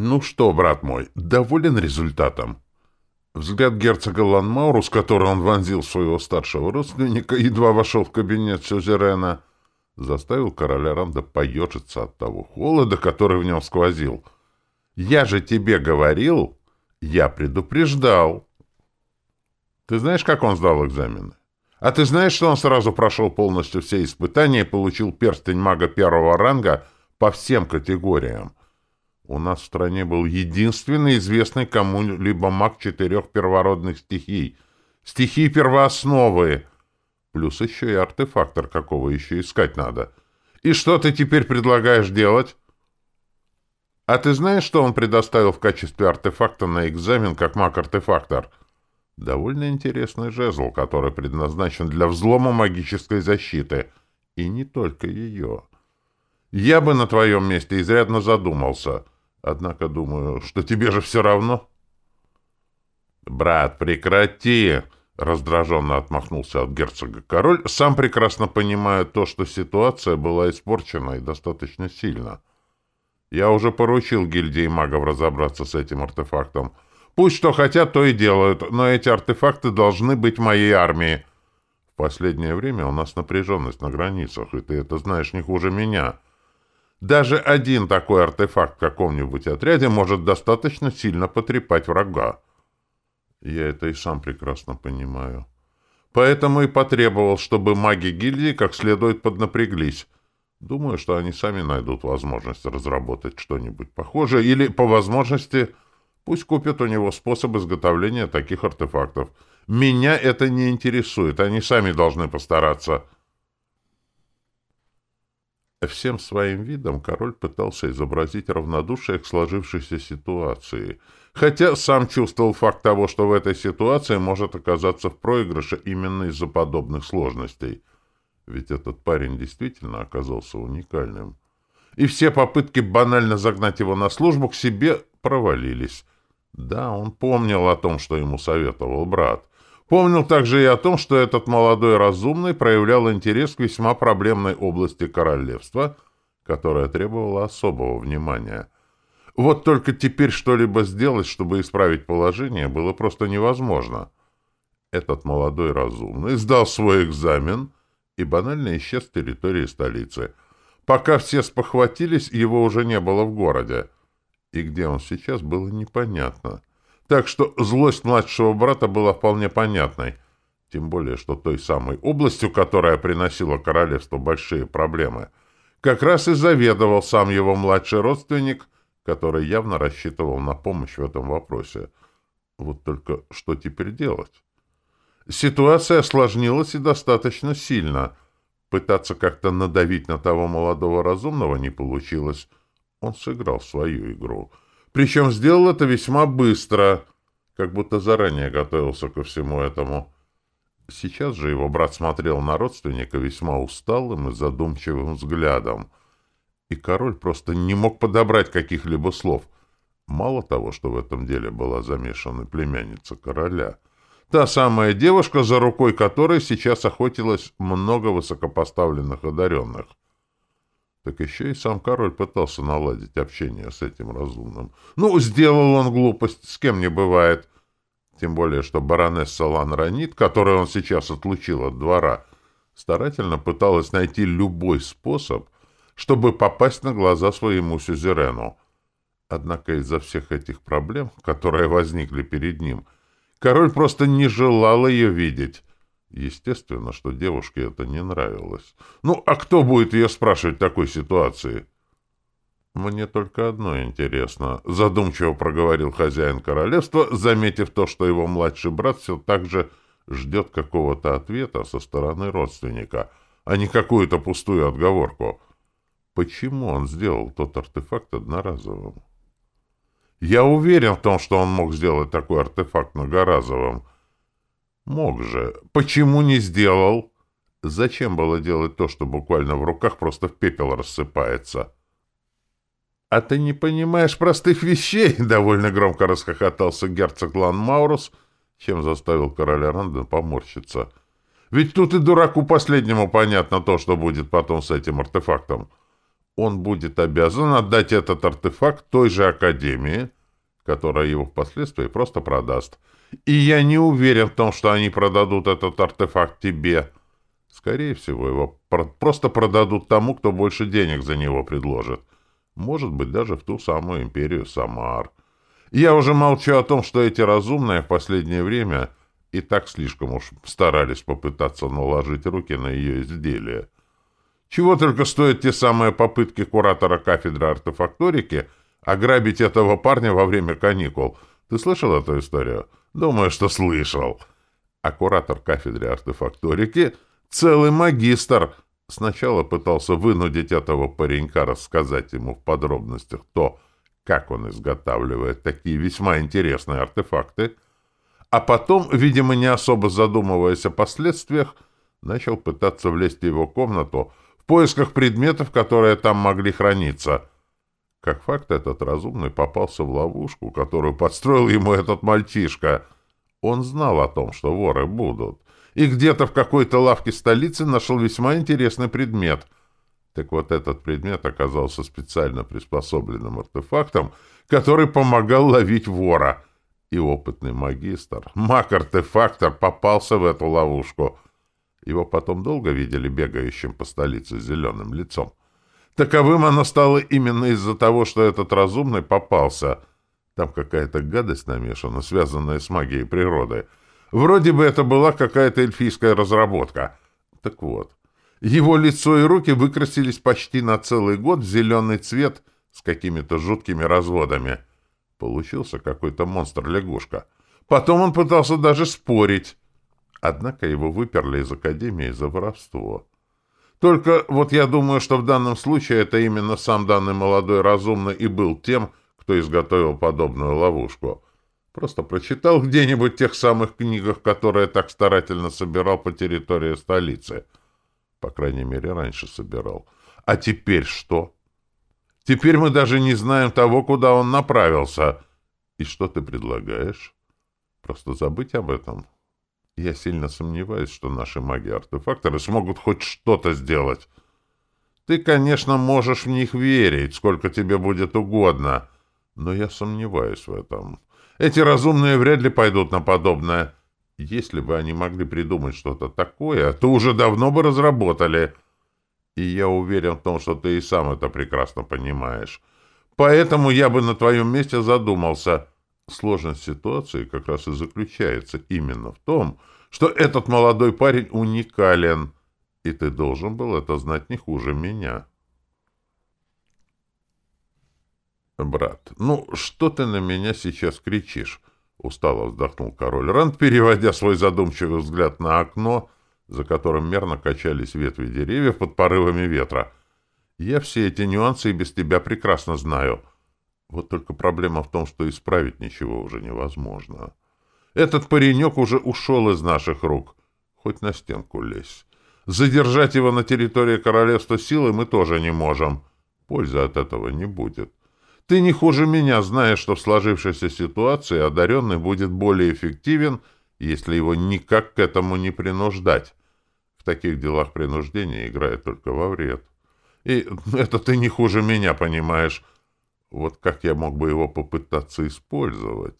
«Ну что, брат мой, доволен результатом?» Взгляд герцога Ланмауру, с которым он вонзил своего старшего родственника, едва вошел в кабинет Сюзерена, заставил короля Ранда поежиться от того холода, который в нем сквозил. «Я же тебе говорил, я предупреждал». «Ты знаешь, как он сдал экзамены? А ты знаешь, что он сразу прошел полностью все испытания и получил перстень мага первого ранга по всем категориям? У нас в стране был единственный известный кому-либо маг четырех первородных стихий. Стихии первоосновы. Плюс еще и артефактор, какого еще искать надо. И что ты теперь предлагаешь делать? А ты знаешь, что он предоставил в качестве артефакта на экзамен как маг-артефактор? Довольно интересный жезл, который предназначен для взлома магической защиты. И не только ее. Я бы на твоем месте изрядно задумался — Однако думаю, что тебе же все равно. «Брат, прекрати!» — раздраженно отмахнулся от герцога король, сам прекрасно понимая то, что ситуация была испорчена и достаточно сильно. «Я уже поручил гильдии магов разобраться с этим артефактом. Пусть что хотят, то и делают, но эти артефакты должны быть моей армии. В последнее время у нас напряженность на границах, и ты это знаешь не хуже меня». Даже один такой артефакт в каком-нибудь отряде может достаточно сильно потрепать врага. Я это и сам прекрасно понимаю. Поэтому и потребовал, чтобы маги гильдии как следует поднапряглись. Думаю, что они сами найдут возможность разработать что-нибудь похожее, или, по возможности, пусть купят у него способ изготовления таких артефактов. Меня это не интересует, они сами должны постараться. Всем своим видом король пытался изобразить равнодушие к сложившейся ситуации, хотя сам чувствовал факт того, что в этой ситуации может оказаться в проигрыше именно из-за подобных сложностей. Ведь этот парень действительно оказался уникальным. И все попытки банально загнать его на службу к себе провалились. Да, он помнил о том, что ему советовал брат. Помнил также и о том, что этот молодой разумный проявлял интерес к весьма проблемной области королевства, которая требовала особого внимания. Вот только теперь что-либо сделать, чтобы исправить положение, было просто невозможно. Этот молодой разумный сдал свой экзамен и банально исчез с территории столицы. Пока все спохватились, его уже не было в городе. И где он сейчас, было непонятно. Так что злость младшего брата была вполне понятной, тем более, что той самой областью, которая приносила королевству большие проблемы, как раз и заведовал сам его младший родственник, который явно рассчитывал на помощь в этом вопросе. Вот только что теперь делать? Ситуация осложнилась и достаточно сильно. Пытаться как-то надавить на того молодого разумного не получилось. Он сыграл свою игру — причем сделал это весьма быстро, как будто заранее готовился ко всему этому. Сейчас же его брат смотрел на родственника весьма усталым и задумчивым взглядом. И король просто не мог подобрать каких-либо слов. Мало того, что в этом деле была замешана племянница короля. Та самая девушка, за рукой которой сейчас охотилось много высокопоставленных одаренных — так еще и сам король пытался наладить общение с этим разумным. Ну, сделал он глупость, с кем не бывает. Тем более, что баронесса Лан Ранит, которую он сейчас отлучил от двора, старательно пыталась найти любой способ, чтобы попасть на глаза своему сюзерену. Однако из-за всех этих проблем, которые возникли перед ним, король просто не желал ее видеть, Естественно, что девушке это не нравилось. Ну, а кто будет ее спрашивать в такой ситуации? Мне только одно интересно, задумчиво проговорил хозяин королевства, заметив то, что его младший брат все так же ждет какого-то ответа со стороны родственника, а не какую-то пустую отговорку. Почему он сделал тот артефакт одноразовым? Я уверен в том, что он мог сделать такой артефакт многоразовым — Мог же. Почему не сделал? Зачем было делать то, что буквально в руках просто в пепел рассыпается? — А ты не понимаешь простых вещей? — довольно громко расхохотался герцог Лан Маурус, чем заставил короля Ранда поморщиться. — Ведь тут и дураку последнему понятно то, что будет потом с этим артефактом. он будет обязан отдать этот артефакт той же Академии, которая его впоследствии просто продаст. И я не уверен в том, что они продадут этот артефакт тебе. Скорее всего, его просто продадут тому, кто больше денег за него предложит. Может быть, даже в ту самую империю Самар. Я уже молчу о том, что эти разумные в последнее время и так слишком уж старались попытаться наложить руки на ее изделие. Чего только стоят те самые попытки куратора кафедры артефакторики ограбить этого парня во время каникул. Ты слышал эту историю? Думаю, что слышал. А куратор кафедры артефакторики — целый магистр. Сначала пытался вынудить этого паренька рассказать ему в подробностях то, как он изготавливает такие весьма интересные артефакты, а потом, видимо, не особо задумываясь о последствиях, начал пытаться влезть в его комнату в поисках предметов, которые там могли храниться. Как факт, этот разумный попался в ловушку, которую подстроил ему этот мальчишка. Он знал о том, что воры будут, и где-то в какой-то лавке столицы нашел весьма интересный предмет — так вот этот предмет оказался специально приспособленным артефактом, который помогал ловить вора. И опытный магистр, маг-артефактор, попался в эту ловушку. Его потом долго видели бегающим по столице с зеленым лицом. Таковым оно стало именно из-за того, что этот разумный попался. Там какая-то гадость намешана, связанная с магией природы. Вроде бы это была какая-то эльфийская разработка. Так вот, его лицо и руки выкрасились почти на целый год в зеленый цвет с какими-то жуткими разводами. Получился какой-то монстр-лягушка. Потом он пытался даже спорить. Однако его выперли из академии за воровство. Только вот я думаю, что в данном случае это именно сам данный молодой разумный и был тем, кто изготовил подобную ловушку. Просто прочитал где-нибудь тех самых книгах, которые так старательно собирал по территории столицы — по крайней мере, раньше собирал. А теперь что? Теперь мы даже не знаем того, куда он направился. И что ты предлагаешь? Просто забыть об этом? Я сильно сомневаюсь, что наши маги-артефакторы смогут хоть что-то сделать. Ты, конечно, можешь в них верить, сколько тебе будет угодно, но я сомневаюсь в этом. Эти разумные вряд ли пойдут на подобное. Если бы они могли придумать что-то такое, то уже давно бы разработали. И я уверен в том, что ты и сам это прекрасно понимаешь. Поэтому я бы на твоем месте задумался. Сложность ситуации как раз и заключается именно в том, что этот молодой парень уникален, и ты должен был это знать не хуже меня. Брат, ну что ты на меня сейчас кричишь? — устало вздохнул король Ранд, переводя свой задумчивый взгляд на окно, за которым мерно качались ветви деревьев под порывами ветра. «Я все эти нюансы и без тебя прекрасно знаю. Вот только проблема в том, что исправить ничего уже невозможно. Этот паренек уже ушел из наших рук. Хоть на стенку лезь. Задержать его на территории королевства силы мы тоже не можем. Пользы от этого не будет. Ты не хуже меня знаешь, что в сложившейся ситуации одаренный будет более эффективен, если его никак к этому не принуждать. В таких делах принуждение играет только во вред. И это ты не хуже меня понимаешь. Вот как я мог бы его попытаться использовать?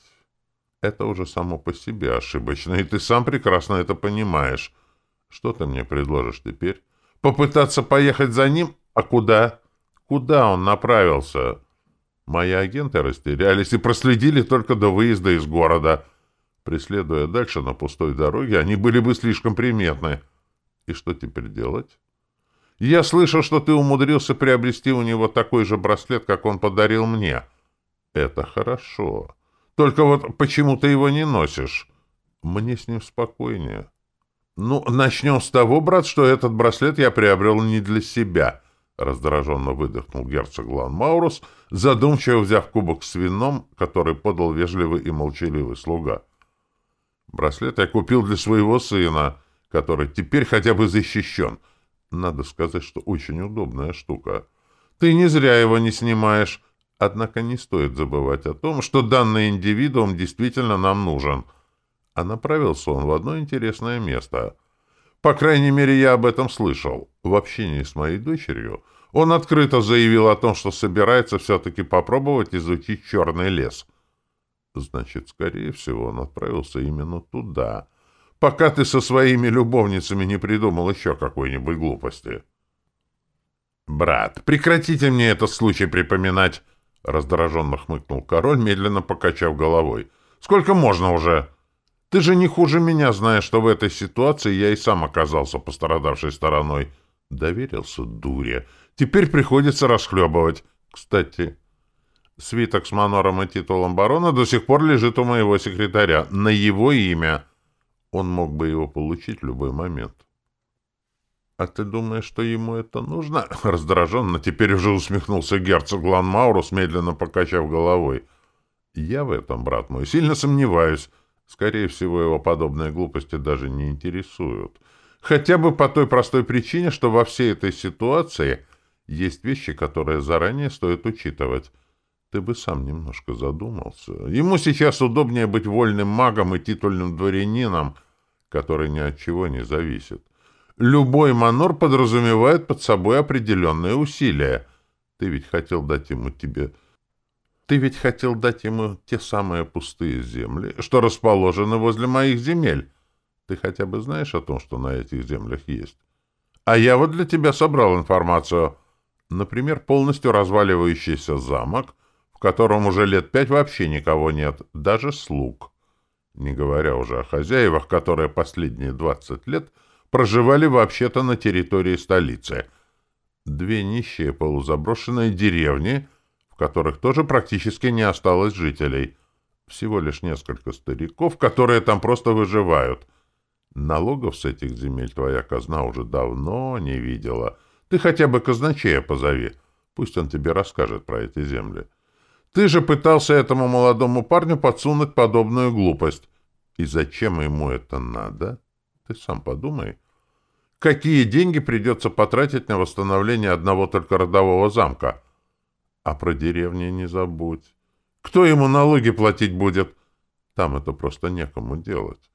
Это уже само по себе ошибочно, и ты сам прекрасно это понимаешь. Что ты мне предложишь теперь? Попытаться поехать за ним? А куда? Куда он направился?» Мои агенты растерялись и проследили только до выезда из города. Преследуя дальше на пустой дороге, они были бы слишком приметны. И что теперь делать? Я слышал, что ты умудрился приобрести у него такой же браслет, как он подарил мне. Это хорошо. Только вот почему ты его не носишь? Мне с ним спокойнее. Ну, начнем с того, брат, что этот браслет я приобрел не для себя — Раздраженно выдохнул герцог Лан Маурус, задумчиво взяв кубок с вином, который подал вежливый и молчаливый слуга. «Браслет я купил для своего сына, который теперь хотя бы защищен. Надо сказать, что очень удобная штука. Ты не зря его не снимаешь. Однако не стоит забывать о том, что данный индивидуум действительно нам нужен. А направился он в одно интересное место — по крайней мере, я об этом слышал. В общении с моей дочерью Он открыто заявил о том, что собирается все-таки попробовать изучить черный лес. Значит, скорее всего, он отправился именно туда, пока ты со своими любовницами не придумал еще какой-нибудь глупости. «Брат, прекратите мне этот случай припоминать!» — раздраженно хмыкнул король, медленно покачав головой. «Сколько можно уже? Ты же не хуже меня знаешь, что в этой ситуации я и сам оказался пострадавшей стороной. Доверился дуре. Теперь приходится расхлебывать. Кстати, свиток с манором и титулом барона до сих пор лежит у моего секретаря. На его имя. Он мог бы его получить в любой момент. «А ты думаешь, что ему это нужно?» Раздраженно теперь уже усмехнулся герцог Ланмаурус, медленно покачав головой. «Я в этом, брат мой, сильно сомневаюсь. Скорее всего, его подобные глупости даже не интересуют. Хотя бы по той простой причине, что во всей этой ситуации есть вещи, которые заранее стоит учитывать. Ты бы сам немножко задумался. Ему сейчас удобнее быть вольным магом и титульным дворянином, который ни от чего не зависит. Любой манор подразумевает под собой определенные усилия. Ты ведь хотел дать ему тебе... Ты ведь хотел дать ему те самые пустые земли, что расположены возле моих земель. Ты хотя бы знаешь о том, что на этих землях есть? А я вот для тебя собрал информацию. Например, полностью разваливающийся замок, в котором уже лет пять вообще никого нет, даже слуг. Не говоря уже о хозяевах, которые последние двадцать лет — проживали вообще-то на территории столицы. Две нищие полузаброшенные деревни, в которых тоже практически не осталось жителей. Всего лишь несколько стариков, которые там просто выживают. Налогов с этих земель твоя казна уже давно не видела. Ты хотя бы казначея позови. Пусть он тебе расскажет про эти земли. Ты же пытался этому молодому парню подсунуть подобную глупость. И зачем ему это надо? Ты сам подумай, какие деньги придется потратить на восстановление одного только родового замка. А про деревни не забудь. Кто ему налоги платить будет? Там это просто некому делать.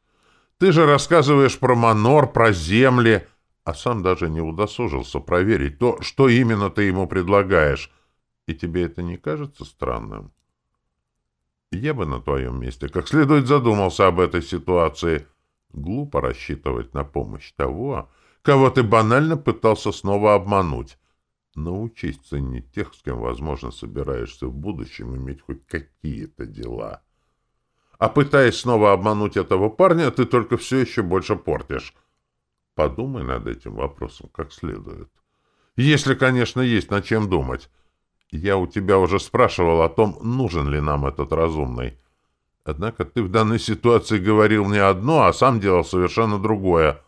Ты же рассказываешь про манор, про земли, а сам даже не удосужился проверить то, что именно ты ему предлагаешь. И тебе это не кажется странным? Я бы на твоем месте как следует задумался об этой ситуации — Глупо рассчитывать на помощь того, кого ты банально пытался снова обмануть. Научись ценить тех, с кем, возможно, собираешься в будущем иметь хоть какие-то дела. А пытаясь снова обмануть этого парня, ты только все еще больше портишь. Подумай над этим вопросом как следует. Если, конечно, есть над чем думать. Я у тебя уже спрашивал о том, нужен ли нам этот разумный. Однако ты в данной ситуации говорил не одно, а сам делал совершенно другое.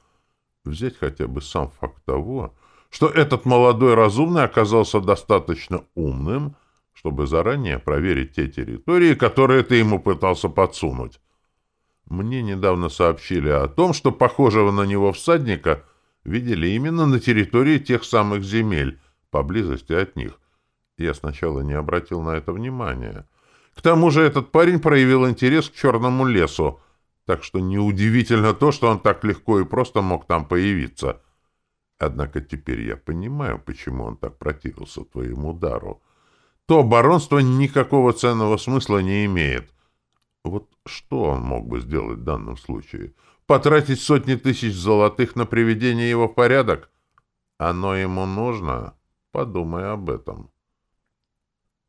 Взять хотя бы сам факт того, что этот молодой разумный оказался достаточно умным, чтобы заранее проверить те территории, которые ты ему пытался подсунуть. Мне недавно сообщили о том, что похожего на него всадника видели именно на территории тех самых земель, поблизости от них. Я сначала не обратил на это внимания. К тому же этот парень проявил интерес к черному лесу, так что неудивительно то, что он так легко и просто мог там появиться. Однако теперь я понимаю, почему он так противился твоему удару. То баронство никакого ценного смысла не имеет. Вот что он мог бы сделать в данном случае? Потратить сотни тысяч золотых на приведение его в порядок? Оно ему нужно? Подумай об этом.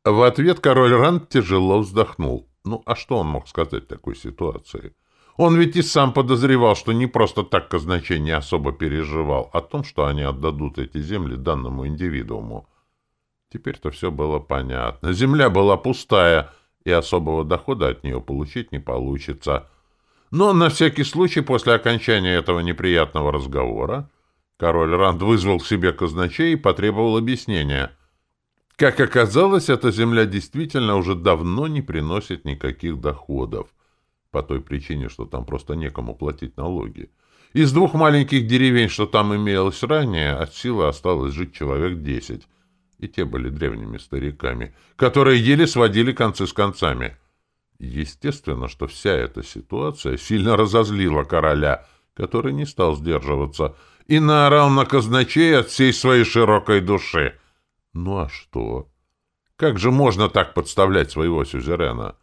В ответ король Ранд тяжело вздохнул. Ну, а что он мог сказать в такой ситуации? Он ведь и сам подозревал, что не просто так казначей не особо переживал о том, что они отдадут эти земли данному индивидууму. Теперь-то все было понятно. Земля была пустая, и особого дохода от нее получить не получится. Но на всякий случай после окончания этого неприятного разговора король Ранд вызвал к себе казначей и потребовал объяснения — как оказалось, эта земля действительно уже давно не приносит никаких доходов, по той причине, что там просто некому платить налоги. Из двух маленьких деревень, что там имелось ранее, от силы осталось жить человек десять, и те были древними стариками, которые еле сводили концы с концами. Естественно, что вся эта ситуация сильно разозлила короля, который не стал сдерживаться, и наорал на казначей от всей своей широкой души — Ну а что? Как же можно так подставлять своего сюзерена?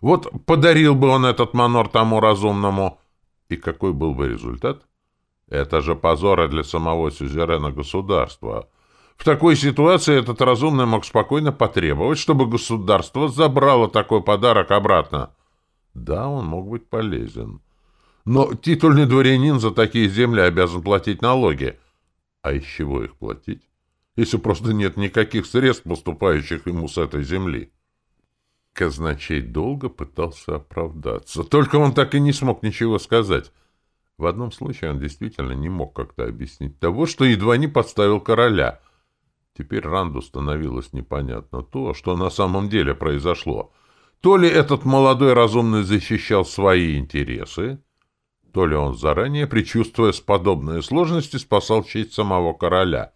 Вот подарил бы он этот манор тому разумному, и какой был бы результат? Это же позора для самого сюзерена государства. В такой ситуации этот разумный мог спокойно потребовать, чтобы государство забрало такой подарок обратно. Да, он мог быть полезен. Но титульный дворянин за такие земли обязан платить налоги. А из чего их платить, если просто нет никаких средств, поступающих ему с этой земли? Казначей долго пытался оправдаться. Только он так и не смог ничего сказать. В одном случае он действительно не мог как-то объяснить того, что едва не подставил короля. Теперь Ранду становилось непонятно то, что на самом деле произошло. То ли этот молодой разумный защищал свои интересы, то ли он заранее, предчувствуя подобные сложности, спасал честь самого короля.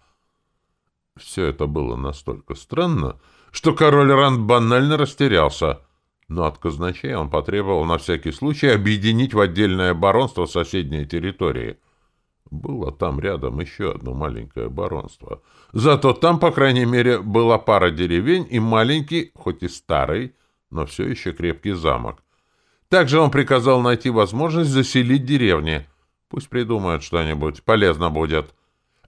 Все это было настолько странно, что король Ранд банально растерялся. Но от казначея он потребовал на всякий случай объединить в отдельное баронство соседние территории. Было там рядом еще одно маленькое баронство. Зато там, по крайней мере, была пара деревень и маленький, хоть и старый, но все еще крепкий замок. Также он приказал найти возможность заселить деревни. Пусть придумают что-нибудь, полезно будет.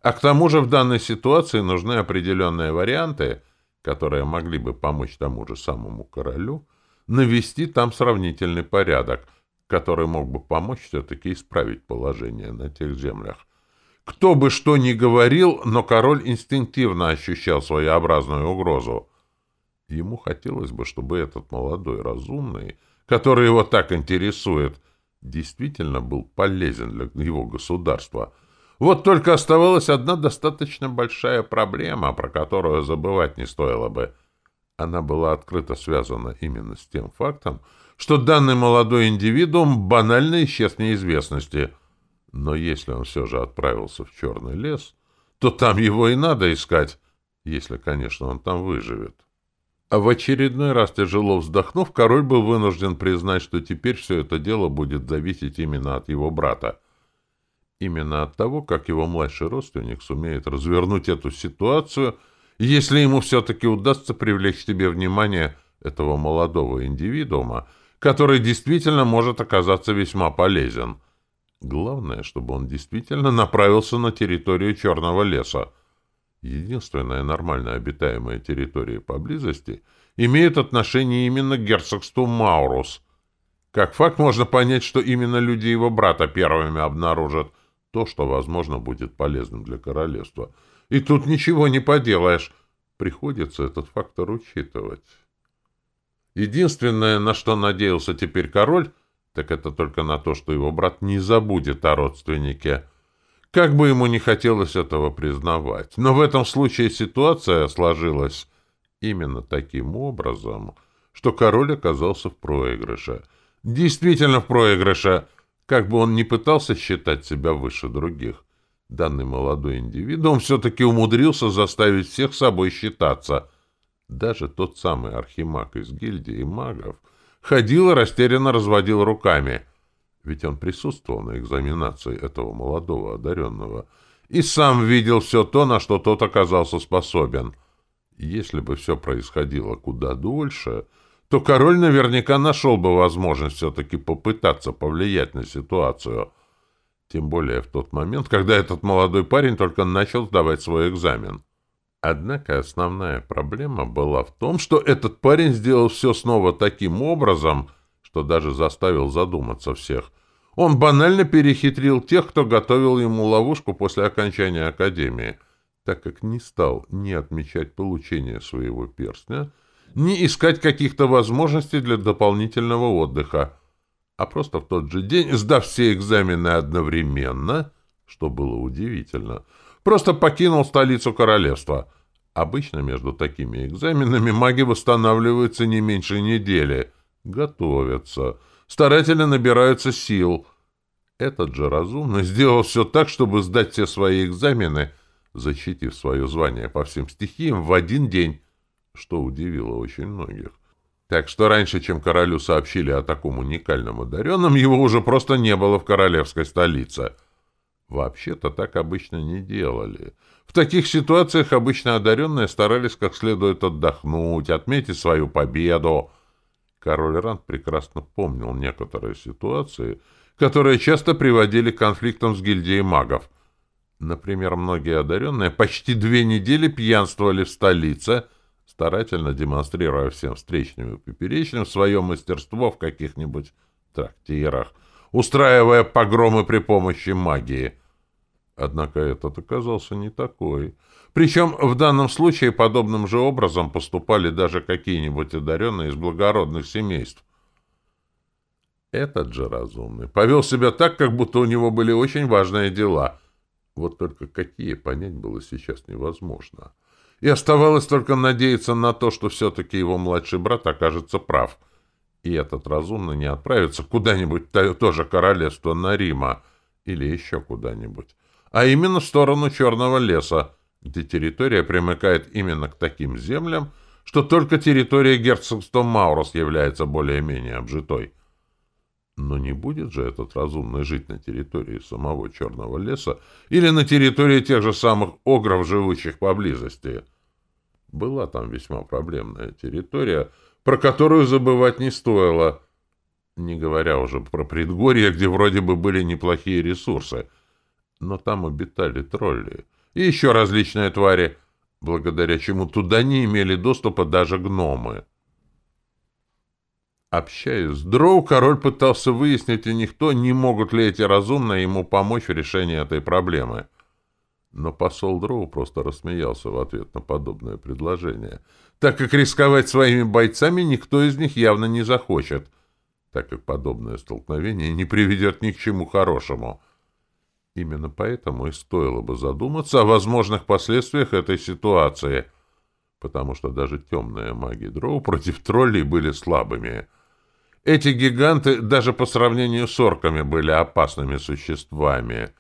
А к тому же в данной ситуации нужны определенные варианты — которые могли бы помочь тому же самому королю, навести там сравнительный порядок, который мог бы помочь все-таки исправить положение на тех землях. Кто бы что ни говорил, но король инстинктивно ощущал своеобразную угрозу. Ему хотелось бы, чтобы этот молодой разумный, который его так интересует, действительно был полезен для его государства — вот только оставалась одна достаточно большая проблема, про которую забывать не стоило бы. Она была открыто связана именно с тем фактом, что данный молодой индивидуум банально исчез в неизвестности. Но если он все же отправился в черный лес, то там его и надо искать, если, конечно, он там выживет. А в очередной раз, тяжело вздохнув, король был вынужден признать, что теперь все это дело будет зависеть именно от его брата — Именно от того, как его младший родственник сумеет развернуть эту ситуацию, если ему все-таки удастся привлечь к себе внимание этого молодого индивидуума, который действительно может оказаться весьма полезен. Главное, чтобы он действительно направился на территорию Черного леса. Единственная нормально обитаемая территория поблизости имеет отношение именно к герцогству Маурус. Как факт можно понять, что именно люди его брата первыми обнаружат – то, что, возможно, будет полезным для королевства. И тут ничего не поделаешь. Приходится этот фактор учитывать. Единственное, на что надеялся теперь король, так это только на то, что его брат не забудет о родственнике. Как бы ему не хотелось этого признавать. Но в этом случае ситуация сложилась именно таким образом, что король оказался в проигрыше. Действительно в проигрыше — как бы он ни пытался считать себя выше других, данный молодой индивидуум все-таки умудрился заставить всех собой считаться. Даже тот самый архимаг из гильдии магов ходил и растерянно разводил руками, ведь он присутствовал на экзаменации этого молодого одаренного и сам видел все то, на что тот оказался способен. Если бы все происходило куда дольше, то король наверняка нашел бы возможность все-таки попытаться повлиять на ситуацию. Тем более в тот момент, когда этот молодой парень только начал сдавать свой экзамен. Однако основная проблема была в том, что этот парень сделал все снова таким образом, что даже заставил задуматься всех. Он банально перехитрил тех, кто готовил ему ловушку после окончания академии, так как не стал ни отмечать получение своего перстня, ни искать каких-то возможностей для дополнительного отдыха, а просто в тот же день, сдав все экзамены одновременно, что было удивительно, просто покинул столицу королевства. Обычно между такими экзаменами маги восстанавливаются не меньше недели, готовятся, старательно набираются сил. Этот же разумно сделал все так, чтобы сдать все свои экзамены, защитив свое звание по всем стихиям в один день, что удивило очень многих. Так что раньше, чем королю сообщили о таком уникальном одаренном, его уже просто не было в королевской столице. Вообще-то так обычно не делали. В таких ситуациях обычно одаренные старались как следует отдохнуть, отметить свою победу. Король Ранд прекрасно помнил некоторые ситуации, которые часто приводили к конфликтам с гильдией магов. Например, многие одаренные почти две недели пьянствовали в столице, старательно демонстрируя всем встречным и поперечным свое мастерство в каких-нибудь трактирах, устраивая погромы при помощи магии. Однако этот оказался не такой. Причем в данном случае подобным же образом поступали даже какие-нибудь одаренные из благородных семейств. Этот же разумный повел себя так, как будто у него были очень важные дела. Вот только какие понять было сейчас невозможно. И оставалось только надеяться на то, что все-таки его младший брат окажется прав. И этот разумный не отправится куда-нибудь, тоже королевство Нарима, или еще куда-нибудь, а именно в сторону Черного леса, где территория примыкает именно к таким землям, что только территория герцогства Маурос является более-менее обжитой. Но не будет же этот разумный жить на территории самого Черного леса или на территории тех же самых огров, живущих поблизости. Была там весьма проблемная территория, про которую забывать не стоило, не говоря уже про предгорье, где вроде бы были неплохие ресурсы. Но там обитали тролли и еще различные твари, благодаря чему туда не имели доступа даже гномы. Общаясь с Дроу, король пытался выяснить у них то, не могут ли эти разумные ему помочь в решении этой проблемы. Но посол Дроу просто рассмеялся в ответ на подобное предложение, так как рисковать своими бойцами никто из них явно не захочет, так как подобное столкновение не приведет ни к чему хорошему. Именно поэтому и стоило бы задуматься о возможных последствиях этой ситуации, потому что даже темные маги Дроу против троллей были слабыми — эти гиганты даже по сравнению с орками были опасными существами.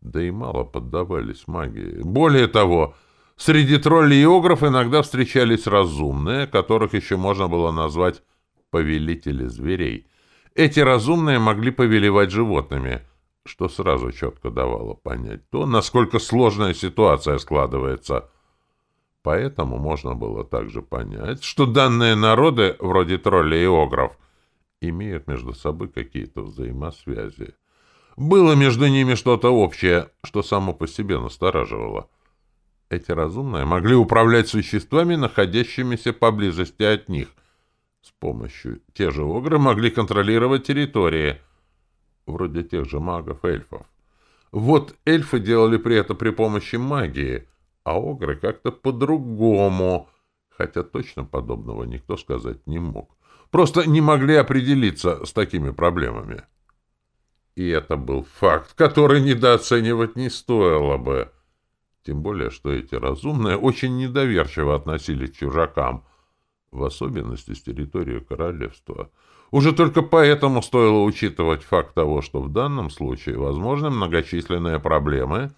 Да и мало поддавались магии. Более того, среди троллей и огров иногда встречались разумные, которых еще можно было назвать повелители зверей. Эти разумные могли повелевать животными, что сразу четко давало понять то, насколько сложная ситуация складывается. Поэтому можно было также понять, что данные народы, вроде троллей и огров, имеют между собой какие-то взаимосвязи. Было между ними что-то общее, что само по себе настораживало. Эти разумные могли управлять существами, находящимися поблизости от них. С помощью те же огры могли контролировать территории, вроде тех же магов-эльфов. Вот эльфы делали при этом при помощи магии, а огры как-то по-другому, хотя точно подобного никто сказать не мог. Просто не могли определиться с такими проблемами. И это был факт, который недооценивать не стоило бы. Тем более, что эти разумные очень недоверчиво относились к чужакам, в особенности с территории королевства. Уже только поэтому стоило учитывать факт того, что в данном случае возможны многочисленные проблемы,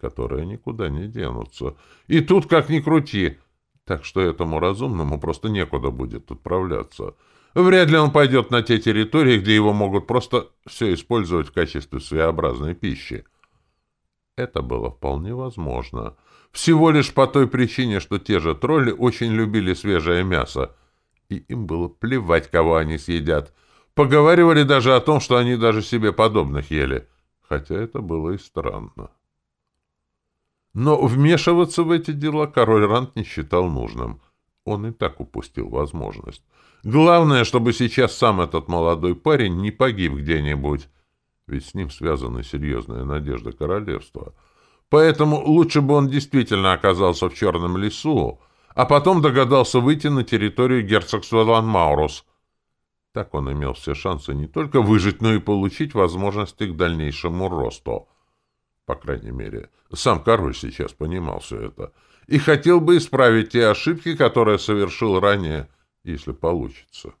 которые никуда не денутся. И тут как ни крути, так что этому разумному просто некуда будет отправляться. Вряд ли он пойдет на те территории, где его могут просто все использовать в качестве своеобразной пищи. Это было вполне возможно. Всего лишь по той причине, что те же тролли очень любили свежее мясо, и им было плевать, кого они съедят. Поговаривали даже о том, что они даже себе подобных ели, хотя это было и странно. Но вмешиваться в эти дела король Рант не считал нужным. Он и так упустил возможность. Главное, чтобы сейчас сам этот молодой парень не погиб где-нибудь, ведь с ним связана серьезная надежда королевства. Поэтому лучше бы он действительно оказался в Черном лесу, а потом догадался выйти на территорию герцогства Ланмаурус. Так он имел все шансы не только выжить, но и получить возможности к дальнейшему росту. По крайней мере, сам король сейчас понимал все это. И хотел бы исправить те ошибки, которые совершил ранее, если получится.